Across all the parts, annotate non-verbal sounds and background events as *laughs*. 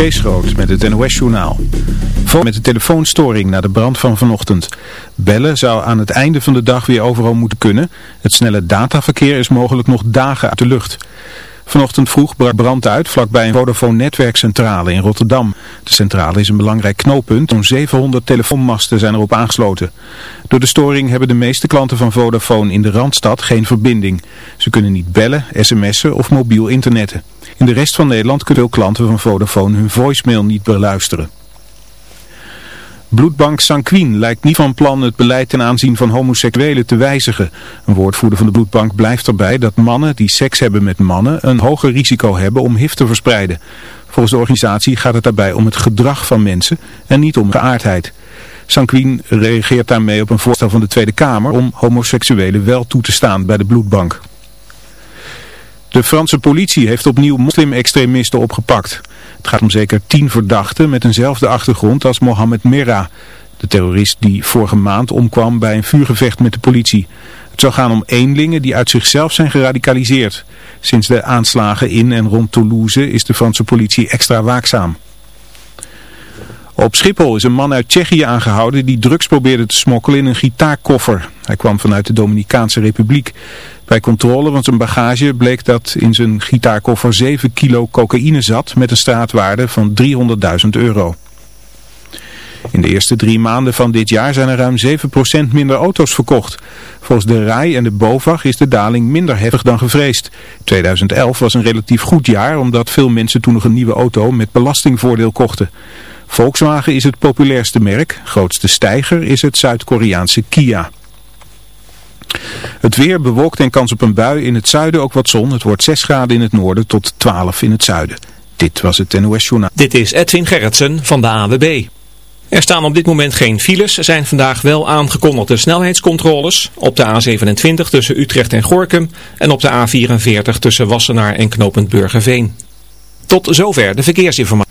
Kees Groot met het NOS-journaal. Met de telefoonstoring na de brand van vanochtend. Bellen zou aan het einde van de dag weer overal moeten kunnen. Het snelle dataverkeer is mogelijk nog dagen uit de lucht. Vanochtend vroeg brak brand uit vlakbij een Vodafone-netwerkcentrale in Rotterdam. De centrale is een belangrijk knooppunt. Zo'n 700 telefoonmasten zijn erop aangesloten. Door de storing hebben de meeste klanten van Vodafone in de Randstad geen verbinding. Ze kunnen niet bellen, sms'en of mobiel internetten. In de rest van Nederland kunnen veel klanten van Vodafone hun voicemail niet beluisteren. Bloedbank Sanquin lijkt niet van plan het beleid ten aanzien van homoseksuelen te wijzigen. Een woordvoerder van de bloedbank blijft erbij dat mannen die seks hebben met mannen een hoger risico hebben om HIV te verspreiden. Volgens de organisatie gaat het daarbij om het gedrag van mensen en niet om geaardheid. Sanquin reageert daarmee op een voorstel van de Tweede Kamer om homoseksuelen wel toe te staan bij de bloedbank. De Franse politie heeft opnieuw moslim-extremisten opgepakt. Het gaat om zeker tien verdachten met eenzelfde achtergrond als Mohamed Merah, de terrorist die vorige maand omkwam bij een vuurgevecht met de politie. Het zou gaan om eenlingen die uit zichzelf zijn geradicaliseerd. Sinds de aanslagen in en rond Toulouse is de Franse politie extra waakzaam. Op Schiphol is een man uit Tsjechië aangehouden die drugs probeerde te smokkelen in een gitaarkoffer. Hij kwam vanuit de Dominicaanse Republiek. Bij controle van zijn bagage bleek dat in zijn gitaarkoffer 7 kilo cocaïne zat met een straatwaarde van 300.000 euro. In de eerste drie maanden van dit jaar zijn er ruim 7% minder auto's verkocht. Volgens de RAI en de BOVAG is de daling minder heftig dan gevreesd. 2011 was een relatief goed jaar omdat veel mensen toen nog een nieuwe auto met belastingvoordeel kochten. Volkswagen is het populairste merk, grootste stijger is het Zuid-Koreaanse Kia. Het weer bewolkt en kans op een bui in het zuiden ook wat zon. Het wordt 6 graden in het noorden tot 12 in het zuiden. Dit was het NOS Journaal. Dit is Edwin Gerritsen van de AWB. Er staan op dit moment geen files. Zijn vandaag wel aangekondigde snelheidscontroles op de A27 tussen Utrecht en Gorkum en op de A44 tussen Wassenaar en Knopend Burgerveen. Tot zover de verkeersinformatie.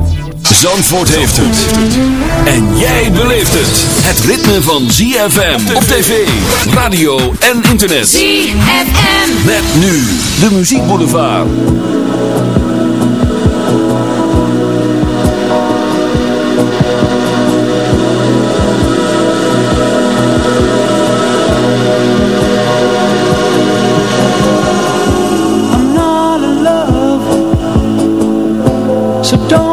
Zandvoort heeft het. En jij beleeft het. Het ritme van ZFM op tv, radio en internet. ZFM. Met nu de muziekboulevard. I'm not in love, so don't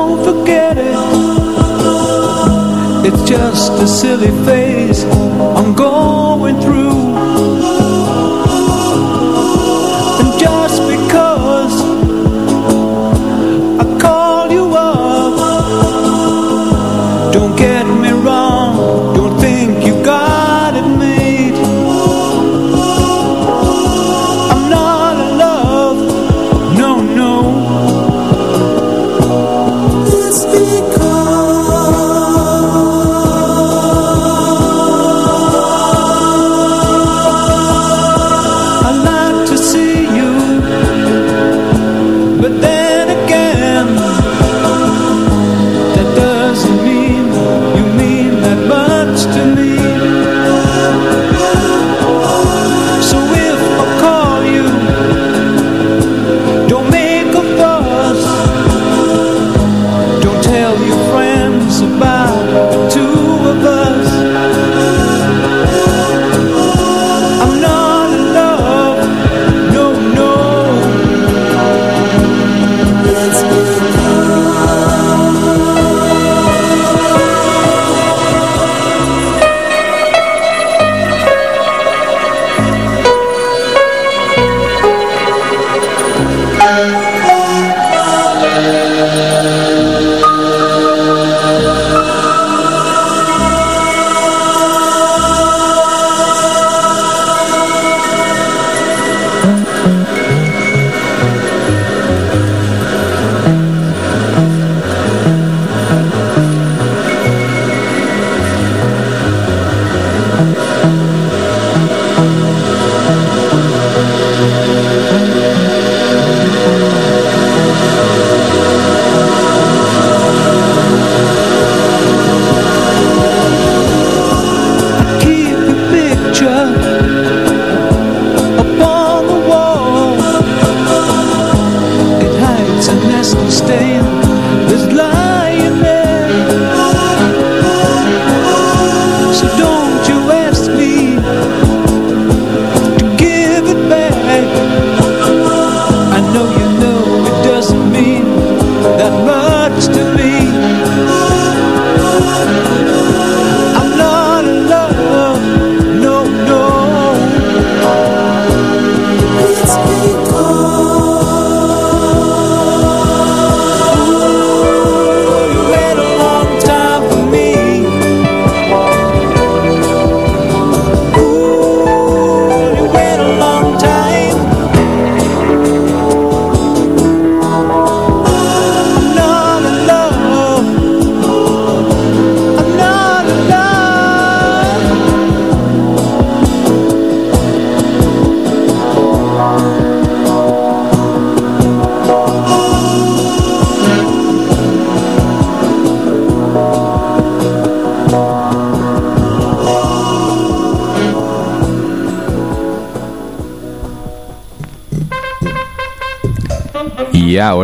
just a silly phase I'm going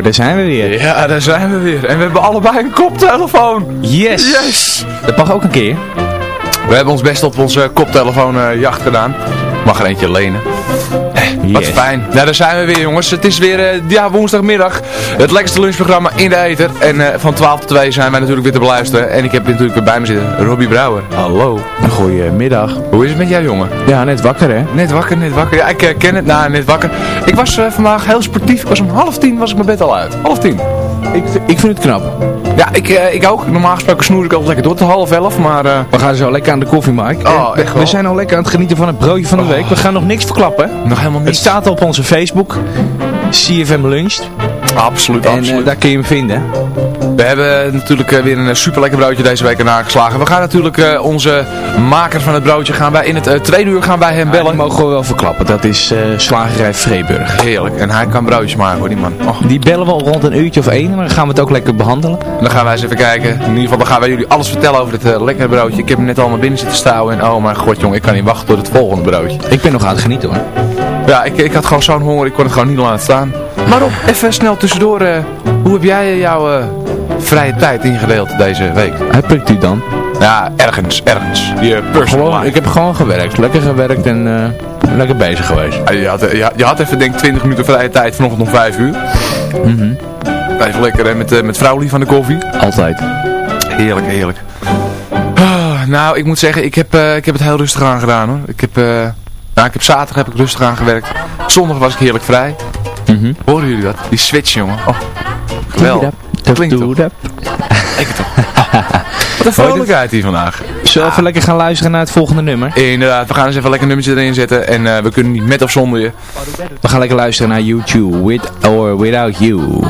daar zijn we weer. Ja, daar zijn we weer. En we hebben allebei een koptelefoon. Yes! Yes! Dat mag ook een keer. We hebben ons best op onze koptelefoon jacht gedaan. Mag er eentje lenen. Wat fijn. Ja, daar zijn we weer jongens. Het is weer eh, ja, woensdagmiddag. Het lekkerste lunchprogramma in de Eter. En eh, van 12 tot 2 zijn wij natuurlijk weer te beluisteren. En ik heb natuurlijk weer bij me zitten Robbie Brouwer. Hallo. Goedemiddag. Hoe is het met jou jongen? Ja, net wakker hè? Net wakker, net wakker. Ja, ik ken het. Nou, net wakker. Ik was eh, vandaag heel sportief. Ik was om half tien was ik mijn bed al uit. Half tien. Ik, ik vind het knap. Ja, ik, eh, ik ook. Normaal gesproken snoer ik altijd lekker door tot half elf. Maar eh, We gaan zo lekker aan de koffie, Mike. Oh, En echt we zijn al lekker aan het genieten van het broodje van de week. We gaan nog niks verklappen. nog helemaal Het niet. staat op onze Facebook. CFM Luncht. Absoluut, En eh, absoluut. daar kun je hem vinden. We hebben natuurlijk eh, weer een super lekker broodje deze week erna geslagen. We gaan natuurlijk eh, onze maker van het broodje gaan wij in het eh, tweede uur gaan wij hem Die bellen. mogen we wel verklappen. Dat is eh, slagerij Vreeburg. Heerlijk. En hij kan broodjes maken hoor, die man. Oh. Die bellen we al rond een uurtje of één. En dan gaan we het ook lekker behandelen. En dan gaan wij eens even kijken. In ieder geval dan gaan wij jullie alles vertellen over dit eh, lekkere broodje. Ik heb hem net allemaal binnen zitten stouwen. En oh mijn god jongen, ik kan niet wachten tot het volgende broodje. Ik ben nog aan het genieten hoor. Ja, ik, ik had gewoon zo'n honger. Ik kon het gewoon niet laten staan. Maar Rob, even snel tussendoor. eh, hoe heb jij eh, jouw eh, vrije tijd ingedeeld deze week? Hij prikt u dan? Ja, ergens, ergens. Je personal Gewoon, ik heb gewoon gewerkt. Lekker gewerkt en eh, lekker bezig geweest. Ah, Je had, je, had- je had even denk ik 20 minuten vrije tijd vanochtend om 5 uur. Mhm. Even lekker hè, met, eh, met van de koffie. Altijd. Heerlijk, heerlijk. Ah, nou, ik moet zeggen, ik heb, eh, ik heb het heel rustig aan gedaan hoor. Ik heb, eh, nou, ik heb zaterdag heb ik rustig aan gewerkt. Zondag was ik heerlijk vrij. Mhm. Horen jullie dat? Die switch jongen. Oh, geweldig. Klinkt toch? Lekker toch? *laughs* Wat een vrolijkheid hier vandaag. Zullen we even lekker gaan luisteren naar het volgende nummer? Inderdaad, we gaan eens even lekker een nummertje erin zetten. En eh, we kunnen niet met of zonder je. We gaan lekker luisteren naar YouTube. With or Without You.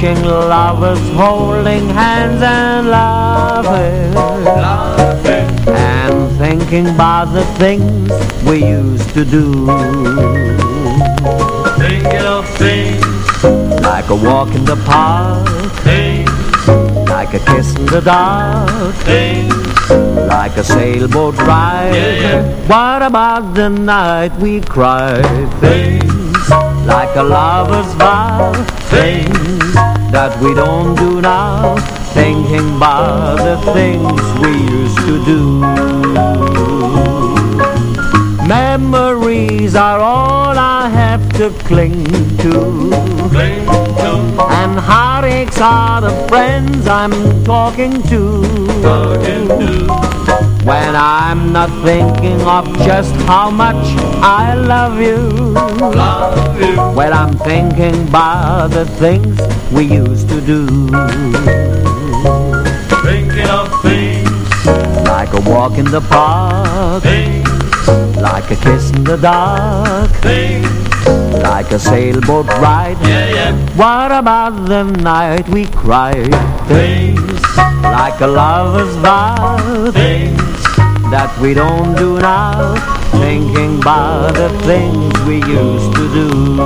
Watching lovers holding hands and laughing, laughing. and thinking about the things we used to do. Thinking of things like a walk in the park. Things like a kiss in the dark. Things like a sailboat ride. Yeah, yeah. What about the night we cried? Things like a lover's vow. Things that we don't do now. Thinking about the things we used to do. Memories are all I have to cling to. Cling to. And heartaches are the friends I'm talking to. Talking to. When I'm not thinking of just how much I love you. Love you. When I'm thinking about the things we used to do. Thinking of things. Like a walk in the park. Things. Like a kiss in the dark. Things. Like a sailboat ride. Yeah, yeah. What about the night we cried? Things. Like a lover's vow. Things That we don't do now Thinking about the things we used to do.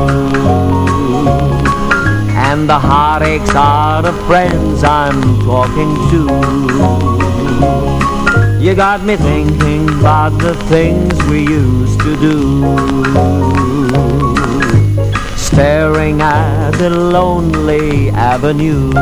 And the heartaches are the friends I'm talking to. You got me thinking about the things we used to do. Staring at the lonely avenue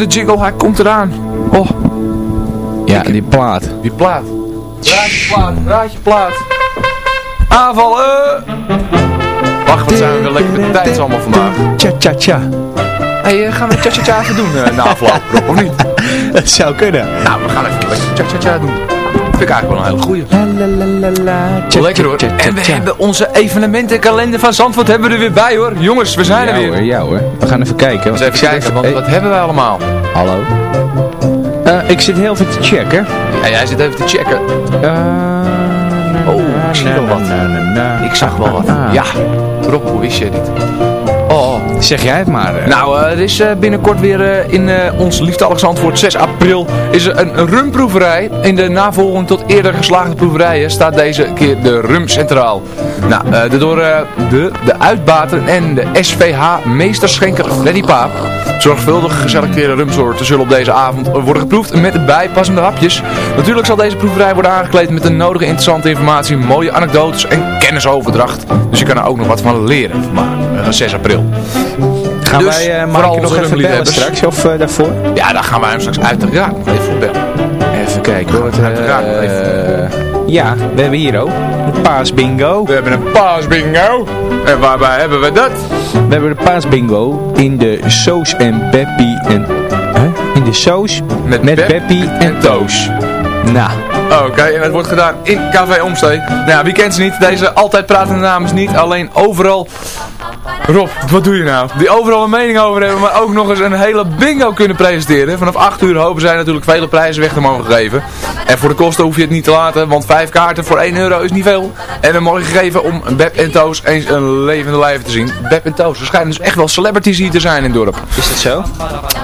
de jiggle, hij komt eraan. Oh, Ja, die plaat. die plaat. Raadje plaat, raadje plaat. Aanvallen! Wacht, wat zijn we weer lekker met de tijd allemaal vandaag. Tja, tja, tja. Hey, eh, gaan we tja tja tja even doen eh, na afloop, *laughs* of niet? Dat zou kunnen. Nou, we gaan even lekker tja tja tja doen. Vind ik eigenlijk wel een hele goeie. Lekker hoor. En we hebben onze evenementenkalender van Zandvoort hebben we er weer bij hoor. Jongens, we zijn Ja er weer. hoor, ja hoor. We gaan even kijken. Even want eh, wat hebben wij allemaal? Hallo. Eh, ik zit heel veel te checken. Ja, jij zit even te checken. Eh, Oh, ik zie wel wat. Ik zag wel wat. Ja, Rob, hoe wist je dit? Oh. Zeg jij het maar. eh. Nou, er is binnenkort weer in ons liefdalig Zandvoort 6 april is er een, een rumproeverij. In de navolging tot eerder geslaagde proeverijen staat deze keer de rum centraal. Nou, eh, de door eh, de, de uitbater en de SVH meesterschenker Freddy Paap zorgvuldig geselecteerde rumsoorten zullen op deze avond worden geproefd met bijpassende hapjes. Natuurlijk zal deze proeverij worden aangekleed met de nodige interessante informatie, mooie anekdotes en kennisoverdracht. Dus je kan er ook nog wat van leren eh, 6 april. Gaan dus wij uh, vooral nog even bellen straks of eh, daarvoor? Ja, daar gaan wij hem straks uiteraard nog even voor bellen. Even kijken hoor. Uiteraard nog eh, even. Ja, we hebben hier ook een paasbingo. We hebben een paasbingo. En waarbij hebben we dat? We hebben de paasbingo in de Soos en Beppie en... Huh? In de Soos Met, met Beppie en Toos. Nou, Oké, en het wordt gedaan in Café Omstee. Nou ja, wie kent ze niet? Deze altijd pratende naam is niet alleen overal... Rob, wat doe je nou? Die overal een mening over hebben, maar ook nog eens een hele bingo kunnen presenteren. Vanaf 8 uur hopen zij natuurlijk vele prijzen weg te mogen geven. En voor de kosten hoef je het niet te laten, want 5 kaarten voor 1 euro is niet veel. En dan mag je geven om Beb en Toos eens een levende lijf te zien. Beb en Toos, er schijnen dus echt wel celebrities hier te zijn in het dorp. is dat zo?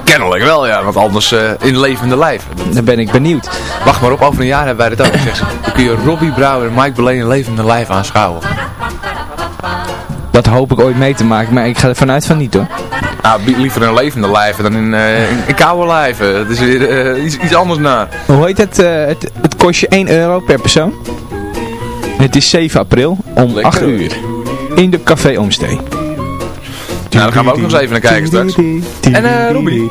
Kennelijk wel, ja, want anders eh, in levende lijf. Dan ben ik benieuwd. Wacht maar op, over een jaar hebben wij dat ook. Zeg ze. Dan kun je Robbie Brouwer en Mike Beleen in levende lijf aanschouwen. Dat hoop ik ooit mee te maken, maar ik ga er vanuit van niet hoor. Nou, liever in levende lijven dan in, eh, in, in koude lijven. Dat is weer eh, iets, iets anders na. Hoe heet het? eh, het? Het kost je 1 euro per persoon. Het is 7 april om Lekker. 8 uur. In de Café Omstee. Nou, daar gaan we ook nog eens even naar kijken straks. En eh Robbie,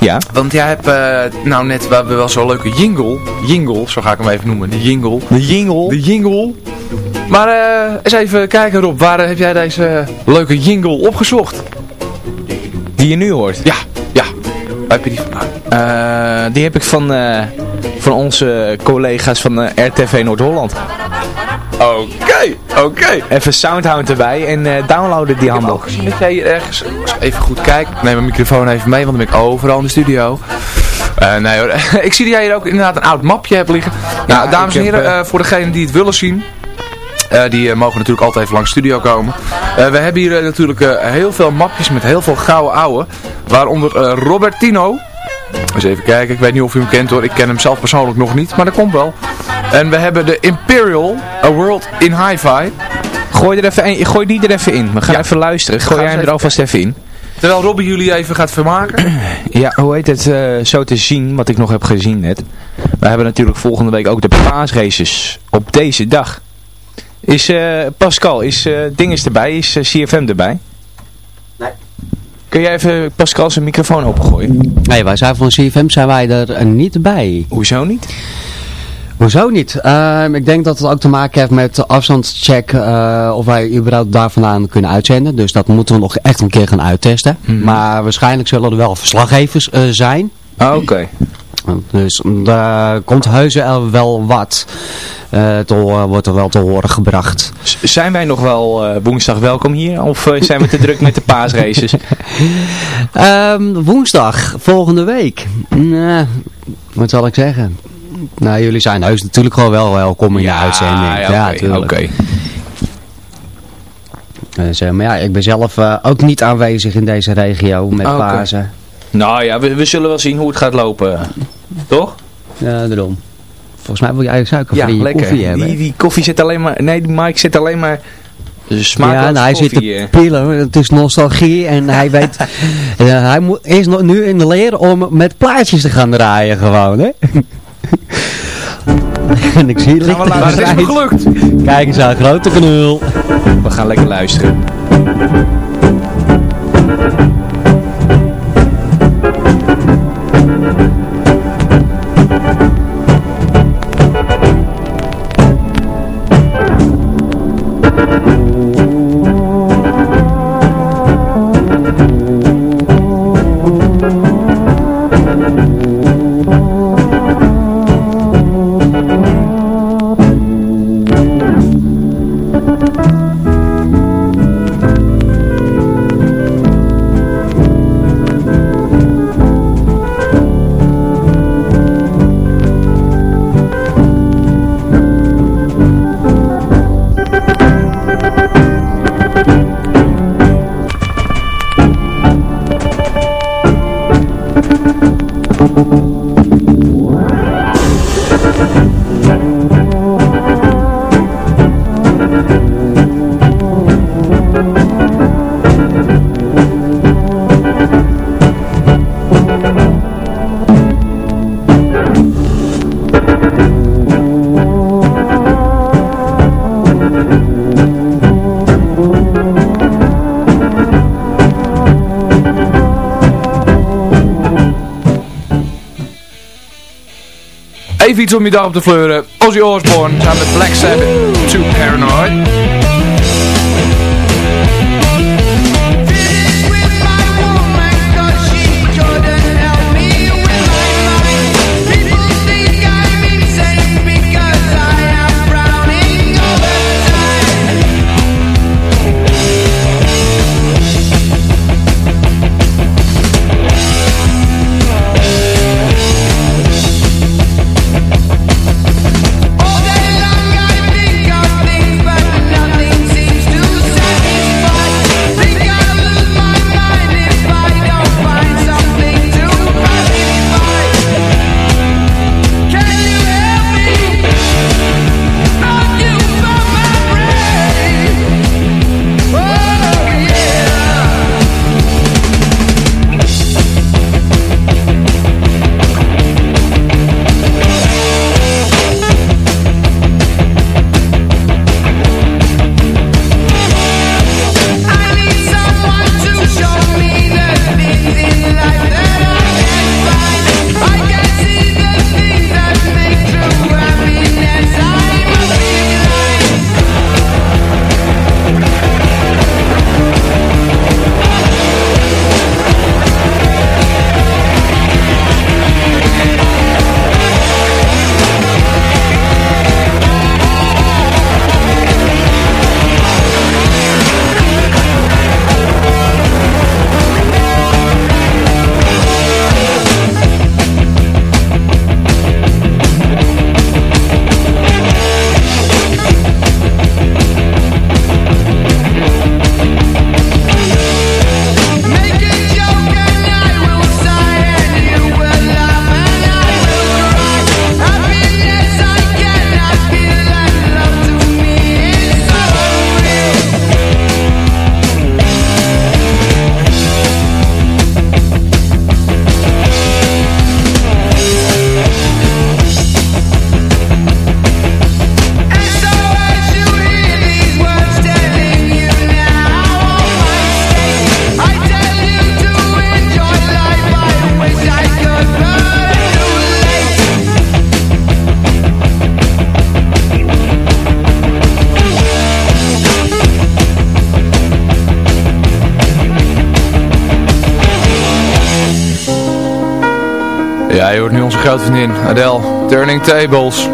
Ja? want jij hebt eh, nou net, we hebben wel zo'n leuke jingle. Jingle, zo ga ik hem even noemen. De jingle. De jingle. De jingle. Maar eh, eens even kijken Rob, waar heb jij deze leuke jingle opgezocht? Die je nu hoort. Ja, ja. Waar heb je die vandaan? Eh, die heb ik van, van onze collega's van RTV Noord-Holland. Oké, oké. Even Soundhound erbij en eh, downloaden die Ik heb handel. gezien dat jij hier ergens, ik even goed kijk, ik neem mijn microfoon even mee, want dan ben ik overal in de studio. Eh, nee hoor, *laughs* ik zie dat jij hier ook inderdaad een oud mapje hebt liggen. Nou, Ja, dames ik en heren, eh, voor degenen die het willen zien, eh, die mogen natuurlijk altijd even langs de studio komen. We hebben hier natuurlijk heel veel mapjes met heel veel gouden ouwe, waaronder Robertino. Eens even kijken, ik weet niet of u hem kent hoor, ik ken hem zelf persoonlijk nog niet, maar dat komt wel. En we hebben de Imperial, A World in Hi-Fi. Gooi, er even een, gooi die er even in. We gaan Ja. even luisteren. Gooi jij hem er alvast even in. Terwijl Robbie jullie even gaat vermaken. *clears throat* Ja, hoe heet het eh, zo te zien, wat ik nog heb gezien net. We hebben natuurlijk volgende week ook de paasraces op deze dag. Is eh, Pascal, is uh, Dinges erbij, is eh, CFM erbij? Nee. Kun jij even Pascal zijn microfoon opengooien? Nee, wij zijn van CFM zijn wij er niet bij. Hoezo niet? Hoezo niet? Ehm, ik denk dat het ook te maken heeft met de afstandscheck eh, of wij überhaupt daar vandaan kunnen uitzenden. Dus dat moeten we nog echt een keer gaan uittesten. Maar waarschijnlijk zullen er wel verslaggevers eh, zijn. Ah, Oké. Dus daar komt heus wel- wel wat. horen- wordt er wel te horen gebracht. Zijn wij nog wel woensdag welkom hier? Of zijn we te druk met de paasraces? *laughs* Ehm, woensdag, volgende week. Nee, wat zal ik zeggen? Nou, jullie zijn heus natuurlijk gewoon wel welkom in de uitzending. Ja, oké. tuurlijk. oké. Dus, maar ja, ik ben zelf eh, ook niet aanwezig in deze regio met Oké. Pasen. Nou ja, we, we zullen wel zien hoe het gaat lopen. Toch? Ja, daarom. Volgens mij wil jij suiker Ja, in je lekker. koffie hebben. Die, die koffie zit alleen maar... Nee, die Mike zit alleen maar... Ja, nou, hij zit te eh. pillen. Het is nostalgie en *laughs* hij weet... hij moet, is nog nu in de leer om met plaatjes te gaan draaien gewoon, hè? *laughs* en ik zie Gaan we licht laten- Maar het is me gelukt. Kijk eens aan, grote knul. We gaan lekker luisteren. Om je dag op te fleuren. Ozzy Osbourne samen met Black Sabbath. Too Paranoid. Ja, je hoort nu onze grote Adele. Turning Tables.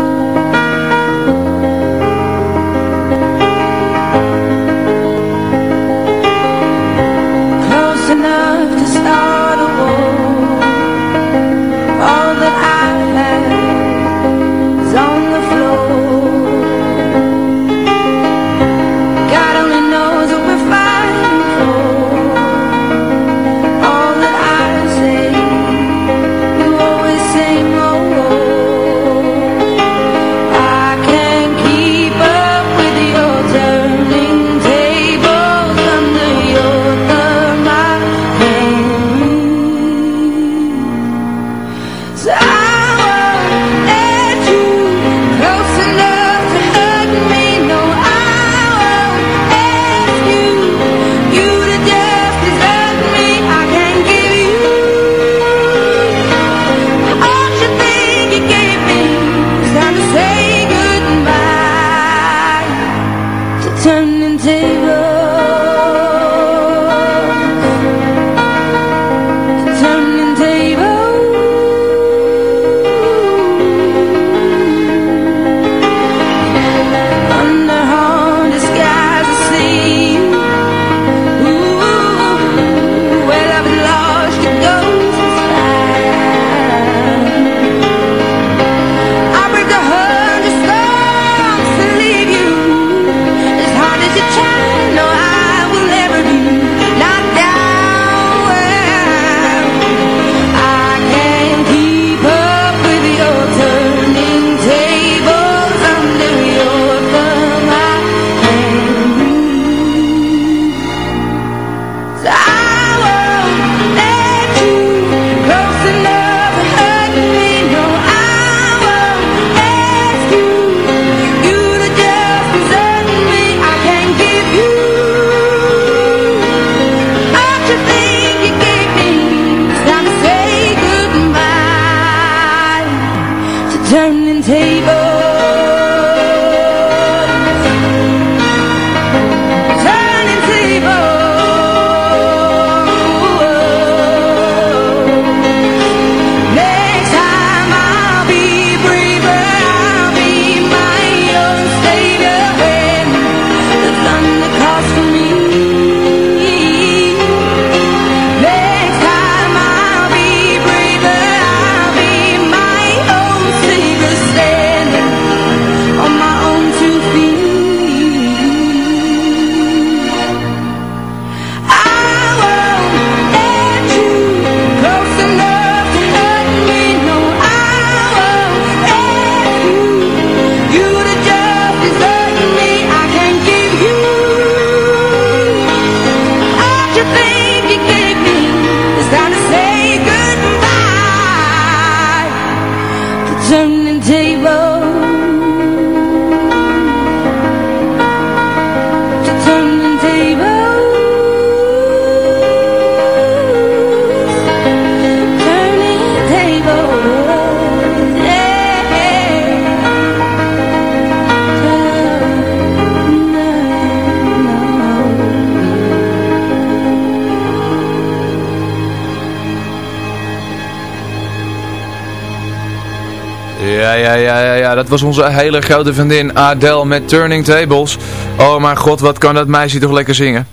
Dat was onze hele grote vriendin Adele met Turning Tables. Oh mijn god, wat kan dat meisje toch lekker zingen.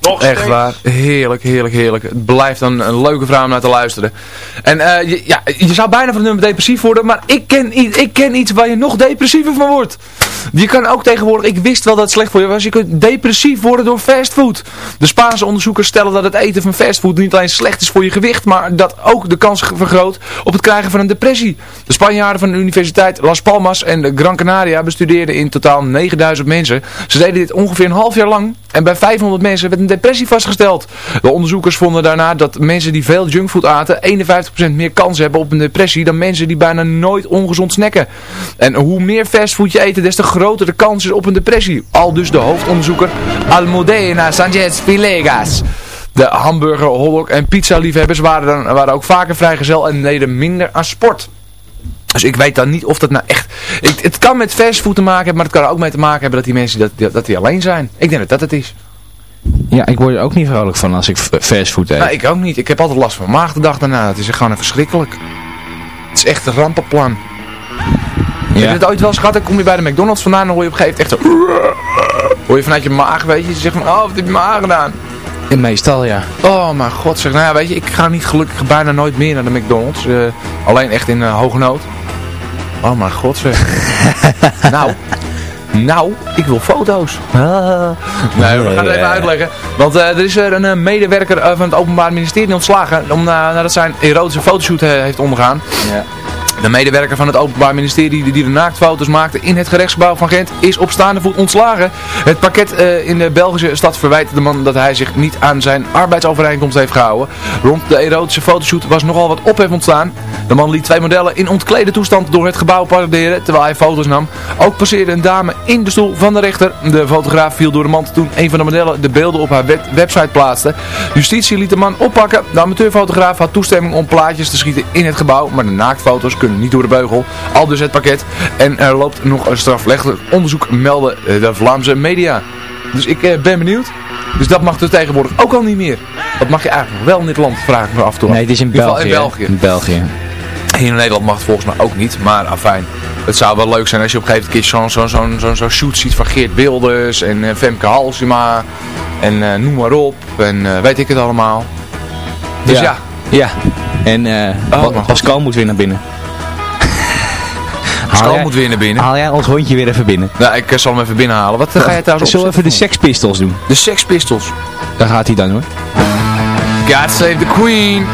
Nog Echt waar. Heerlijk, heerlijk, heerlijk. Het blijft een, een leuke vrouw om naar te luisteren. En eh, je, ja, je zou bijna van het nummer depressief worden, maar ik ken, ik ken iets waar je nog depressiever van wordt. Je kan ook tegenwoordig, ik wist wel dat het slecht voor je was, je kunt depressief worden door fastfood. De Spaanse onderzoekers stellen dat het eten van fastfood niet alleen slecht is voor je gewicht, maar dat ook de kans vergroot op het krijgen van een depressie. De Spanjaarden van de Universiteit Las Palmas en de Gran Canaria bestudeerden in totaal 9000 mensen. Ze deden dit ongeveer een half jaar lang en bij 500 mensen werd een depressie vastgesteld. De onderzoekers vonden daarna dat mensen die veel junkfood aten 51% meer kans hebben op een depressie dan mensen die bijna nooit ongezond snacken. En hoe meer fastfood je eet, des te groter de kans is op een depressie. Al dus de hoofdonderzoeker Almudena Sanchez Villegas. De hamburger, hotdog en pizza liefhebbers waren, dan, waren ook vaker vrijgezel en deden minder aan sport. Dus ik weet dan niet of dat nou echt... Ik, het kan met fastfood te maken hebben, maar het kan er ook mee te maken hebben dat die mensen dat, dat, die alleen zijn. Ik denk dat dat het is. Ja, ik word er ook niet vrolijk van als ik fastfood eet. Nou, ik ook niet. Ik heb altijd last van maag de dag daarna. Het is gewoon verschrikkelijk. Het is echt een rampenplan. Heb je het ooit wel eens gehad? Dan kom je bij de McDonald's vandaan en dan hoor je op een gegeven moment echt zo... *laughs* Hoor je vanuit je maag, weet je. Je zegt van, oh, wat heb je maag gedaan? Ja, meestal, ja. Oh mijn god, zeg. Nou ja, weet je, ik ga niet gelukkig bijna nooit meer naar de McDonald's. eh, alleen echt in uh, hoge nood. Oh mijn god, zeg. *laughs* nou, nou, ik wil foto's. Nee, we gaan het even uitleggen. Want eh, er is er een eh, medewerker eh, van het Openbaar Ministerie ontslagen. Om, nadat zijn erotische fotoshoot eh, heeft ondergaan. Ja. De medewerker van het Openbaar Ministerie die, de naaktfoto's maakte in het gerechtsgebouw van Gent is op staande voet ontslagen. Het pakket eh, in de Belgische stad verwijt de man dat hij zich niet aan zijn arbeidsovereenkomst heeft gehouden. Rond de erotische fotoshoot was nogal wat ophef ontstaan. De man liet twee modellen in ontklede toestand door het gebouw paraderen terwijl hij foto's nam. Ook passeerde een dame in de stoel van de rechter. De fotograaf viel door de mand toen een van de modellen de beelden op haar web- website plaatste. Justitie liet de man oppakken. De amateurfotograaf had toestemming om plaatjes te schieten in het gebouw, maar de naaktfoto's kunnen niet door de beugel. Al dus het pakket. En er loopt nog een strafrechtelijk onderzoek, melden eh, de Vlaamse media. Dus ik eh, ben benieuwd. Dus dat mag dus tegenwoordig ook al niet meer. Dat mag je eigenlijk nog wel in dit land, vraag ik me af en toe. Nee, het is in België. In België. In België. Hier in Nederland mag het volgens mij ook niet, maar afijn. Het zou wel leuk zijn als je op een gegeven moment zo'n zo, zo, zo, zo shoot ziet van Geert Wilders en eh, Femke Halsema en eh, noem maar op en eh, weet ik het allemaal. Dus ja, Ja. En eh Oh. Pascal moet weer naar binnen. *laughs* Pascal jij- moet weer naar binnen. Haal jij ons hondje weer even binnen? Nou, ik zal hem even binnenhalen. Wat ga je trouwens Zullen we even de opzetten Sex Pistols doen? De Sex Pistols. Daar gaat hij dan hoor. God save the Queen.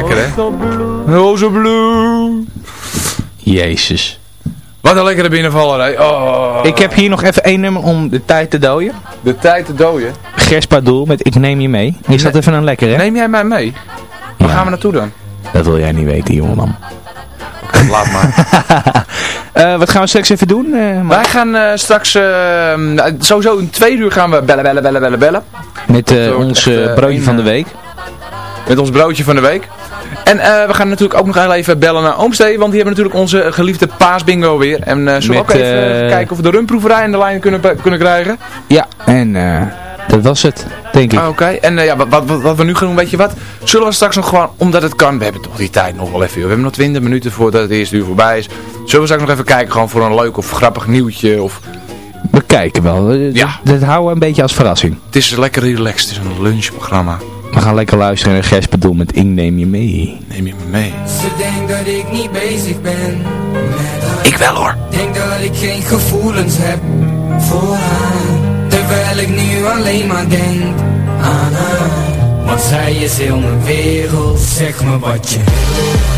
Lekker, hè? zo blue. Jezus. Wat een lekkere binnenvallerij. Oh. Ik heb hier nog even één nummer om de tijd te dooien. De tijd te dooien. Gerspadoel met Ik neem je mee. Is dat even een lekker, hè? Neem jij mij mee? Waar gaan we naartoe dan? Dat wil jij niet weten, jongeman. *laughs* Laat maar. *laughs* Eh, wat gaan we straks even doen? eh? Wij gaan eh, straks, eh, nou, sowieso in twee uur gaan we bellen, bellen, bellen, bellen, bellen. Met ons broodje van de week. Met ons broodje van de week. En eh, we gaan natuurlijk ook nog even bellen naar Oomstee, want die hebben natuurlijk onze geliefde paasbingo weer. En eh zullen we ook even eh, kijken of we de rumproeverij in de lijn kunnen, kunnen krijgen? Ja, en dat was het, denk ik. Ah, Oké, en ja, wat, wat, we nu gaan doen, weet je wat? Zullen we straks nog gewoon, omdat het kan, we hebben toch die tijd nog wel even. We hebben nog 20 minuten voordat het eerste uur voorbij is. Zullen we straks nog even kijken, gewoon voor een leuk of grappig nieuwtje? Of... We kijken wel. Ja. Dat, dat houden we een beetje als verrassing. Het is lekker relaxed, het is een lunchprogramma. We gaan lekker luisteren naar Gerspadoel met Ik neem je mee. Neem je me mee? Ze denkt dat ik niet bezig ben met haar. Ik wel hoor. Denk dat ik geen gevoelens heb voor haar. Terwijl ik nu alleen maar denk aan haar. Want zij is heel mijn wereld. Zeg me wat je wil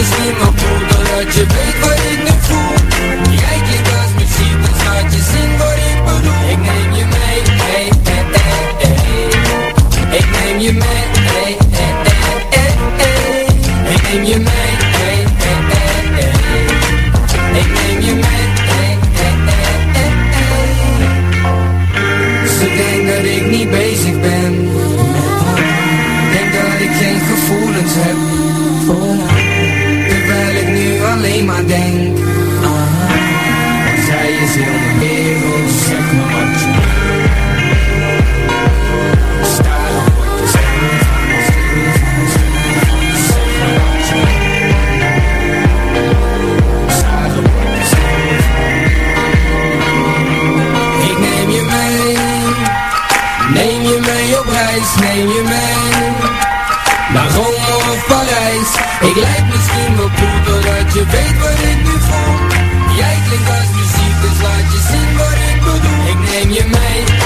Cool Doordat je weet wat Ik neem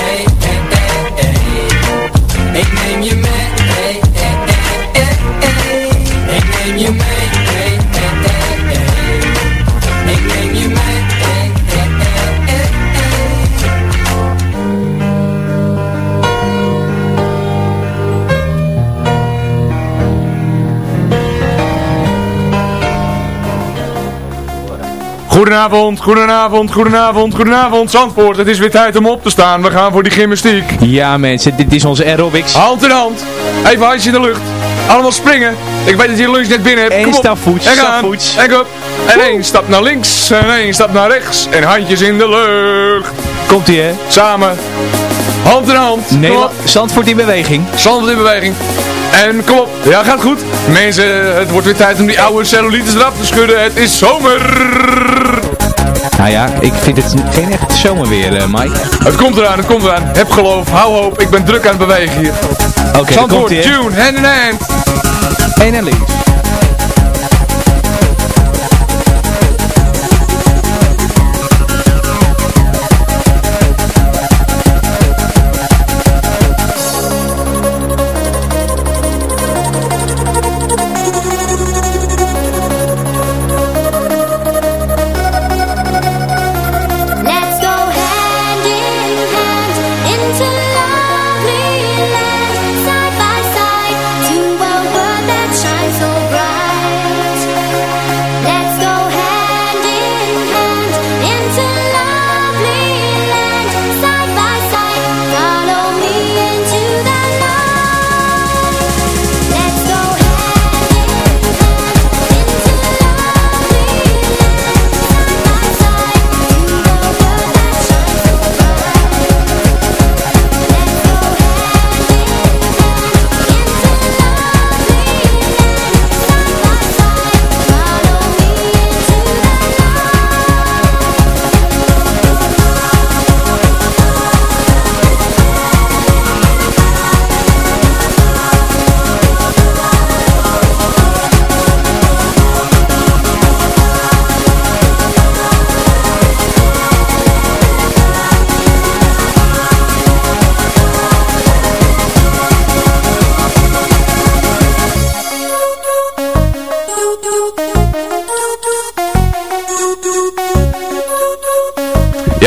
Goedenavond, goedenavond, goedenavond, goedenavond Zandvoort. Het is weer tijd om op te staan. We gaan voor die gymnastiek. Ja mensen, dit is onze aerobics. Hand in hand. Even handjes in de lucht. Allemaal springen. Ik weet dat je lunch net binnen hebt. Eén Kom op. stapvoets, En gaan. stapvoets. En op. En één stap naar links. En één stap naar rechts. En handjes in de lucht. Komt ie hè? Samen. Hand in hand. Op. Zandvoort in beweging. Zandvoort in beweging. En kom op. Ja, gaat goed. Mensen, het wordt weer tijd om die oude cellulitis eraf te schudden. Het is zomer. Nou ja, ik vind het geen echt zomerweer, eh Mike. Het komt eraan, het komt eraan. Heb geloof, hou hoop. Ik ben druk aan het bewegen hier. Oké, okay, Zandvoort, June, hand in hand. En een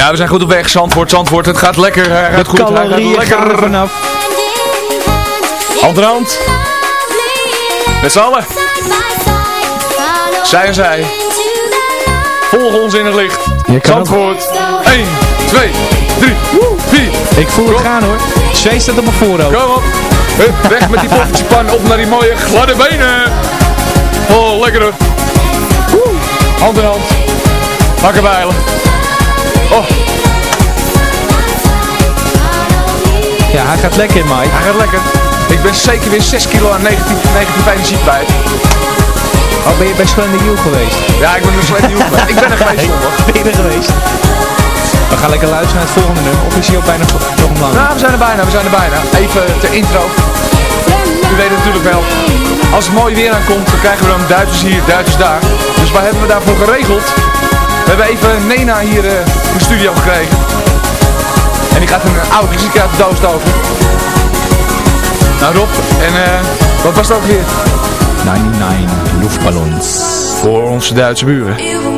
Ja, we zijn goed op weg. Zandvoort, Zandvoort. Het gaat lekker. Hij gaat goed. Hij gaat lekker. er vanaf. Hand in hand. Met z'n allen. Zij en zij. Volg ons in het licht. Zandvoort. 1, 2, 3, 4. Ik voel het gaan hoor. Zweet staat op mijn voorhoofd. Kom op. Hup, weg met die poffertjepan. Op naar die mooie gladde benen. Oh, lekker hoor. Hand in hand. Hakken bijlen. Oh, Ja, hij gaat lekker Mike. hij gaat lekker. Ik ben zeker weer 6 kilo aan negatief, negatief energie kwijt. Oh, ben je bij Slender You geweest? Ja, ik ben een slecht nieuw. Ik ben er geweest zondag. *laughs* Ben je er geweest? We gaan lekker luisteren naar het volgende nummer. Of is hij ook bijna nog lang? Nou, we zijn er bijna, we zijn er bijna. Even ter intro. U weet het natuurlijk wel. Als het mooi weer aankomt, dan krijgen we dan Duitsers hier, Duitsers daar. Dus wat hebben we daarvoor geregeld? We hebben even Nena hier eh, in de studio gekregen. En die gaat een oude muziek uit de doos over. Nou Rob, en eh, wat was het ook weer? 99 Luftballons. Voor onze Duitse buren.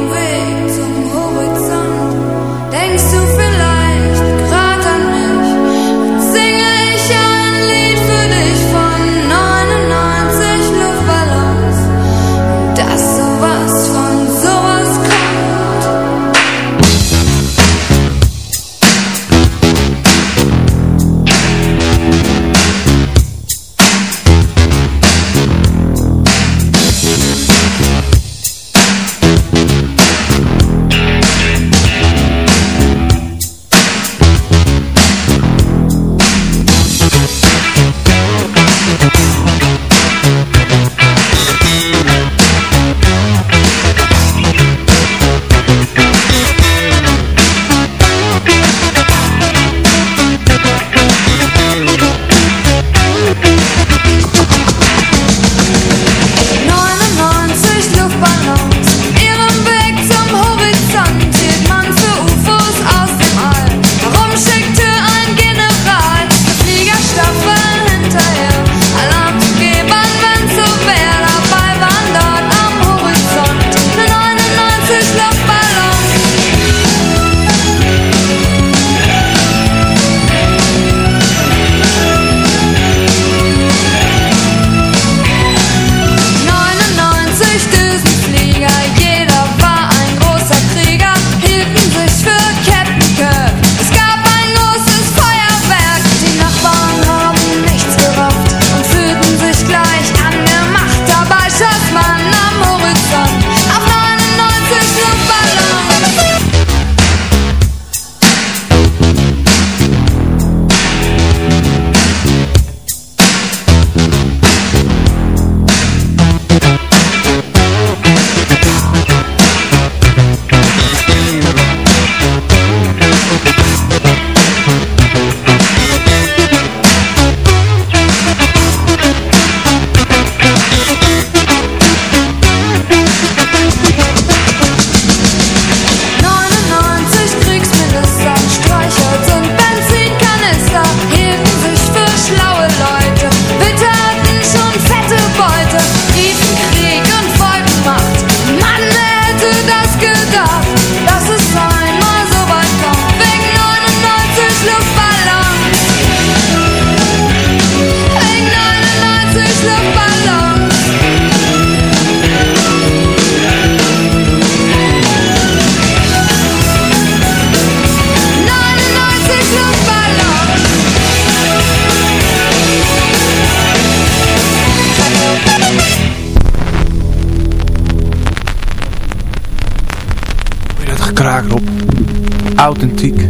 Authentiek.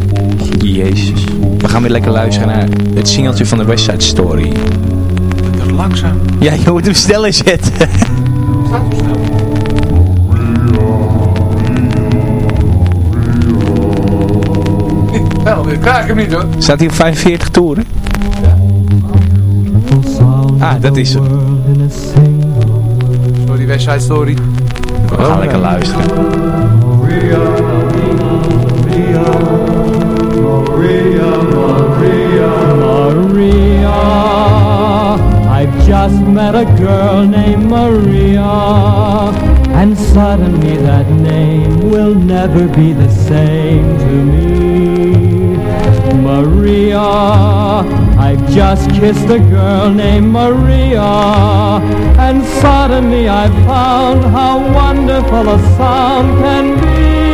Jezus. We gaan weer lekker luisteren naar het singeltje van de West Side Story. Dat langzaam. Ja, je moet hem sneller zetten. Wel, weer krijg ik hem niet hoor. Staat hij op 45 toeren? Ah, dat is hem. Sorry, West Side Story. We gaan lekker luisteren. Maria, Maria, Maria. I've just met a girl named Maria, and suddenly that name will never be the same to me. Maria, I've just kissed a girl named Maria, and suddenly I found how wonderful a sound can be.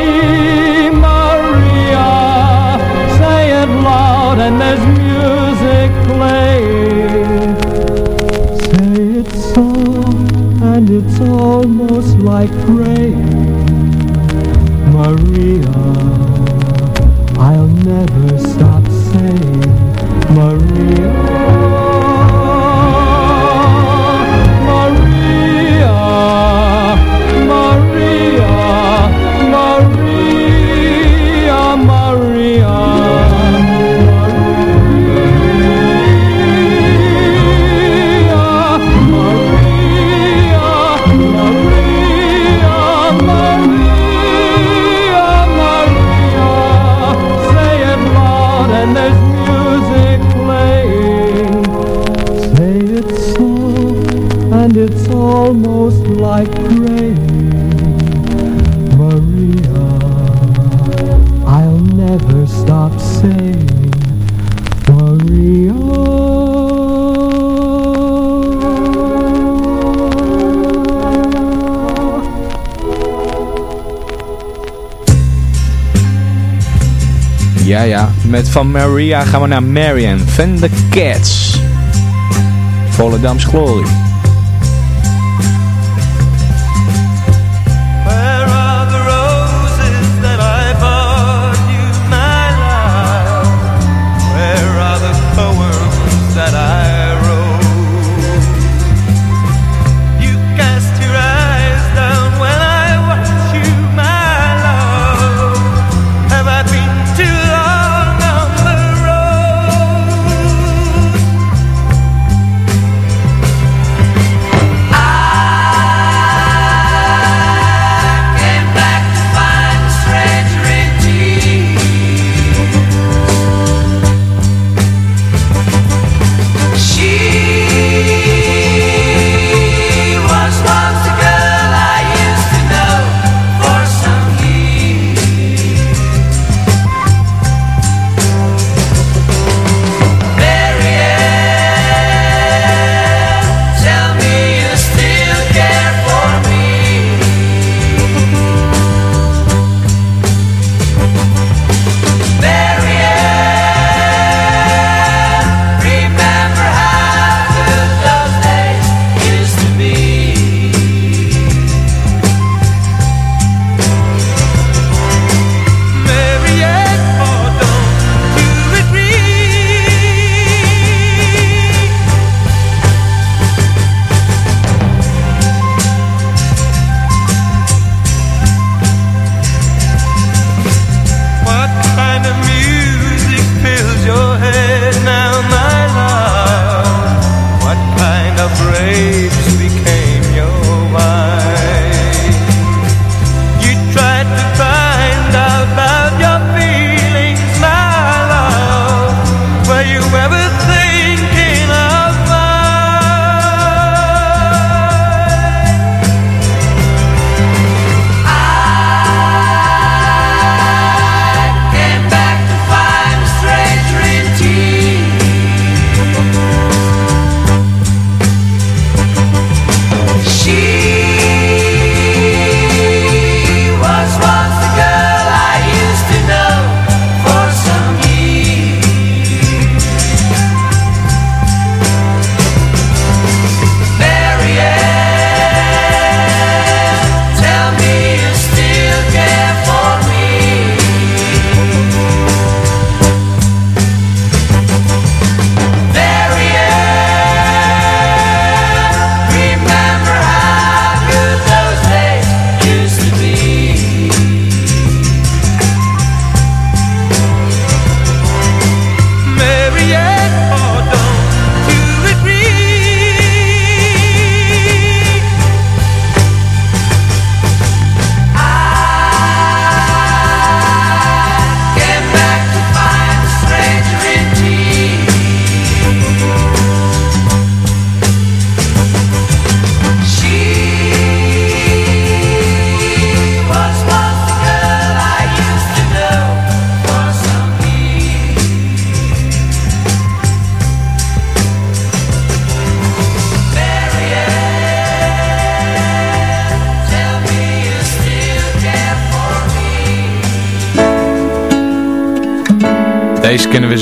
Van Maria gaan we naar Marian van the Cats. Volendams Glory.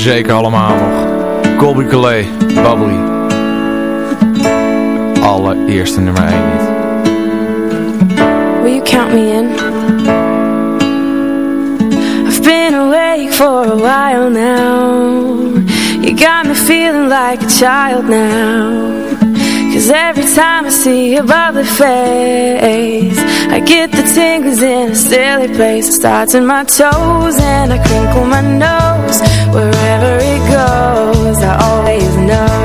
Zeker allemaal nog. Colby Calais, Bubbly. Allereerste nummer 1 niet. Will you count me in? I've been awake for a while now You got me feeling like a child now Cause every time I see your bubbly face I get the tingles in a silly place It starts in my toes and I crinkle my nose Wherever it goes I always know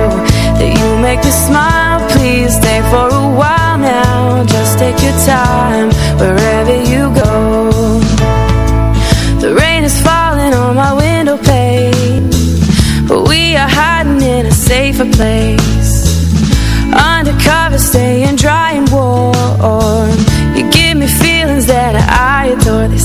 That you make me smile. Please stay for a while now. Just take your time Wherever you go. The rain is falling on my window pane But we are hiding in a safer place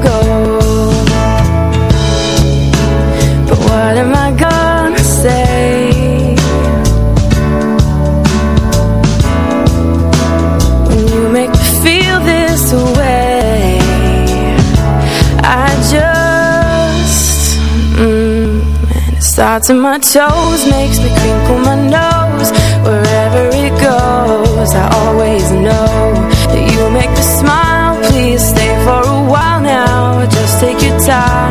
go in my toes, makes me crinkle my nose. Wherever it goes, I always know that you make me smile. Please stay for a while now. Just take your time,